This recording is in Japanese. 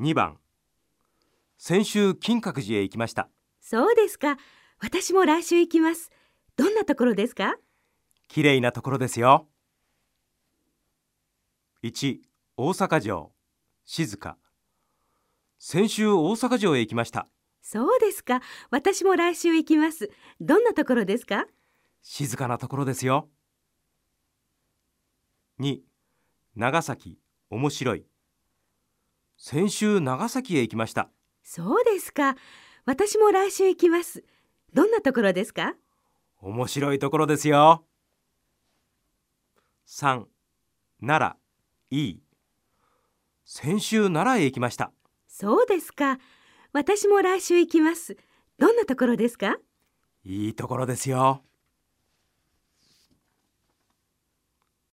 2番。先週金閣寺へ行きました。そうですか。私も来週行きます。どんなところですか？綺麗なところですよ。1大阪城。静か。先週大阪城へ行きました。そうですか。私も来週行きます。どんなところですか？静かなところですよ。2長崎。面白い先週長崎へ行きましたそうですか。私も来週行きます。どんなところですか？面白いところですよ3奈良いい先週奈良へ行きましたそうですか。私も来週行きます。どんなところですか？いいところですよ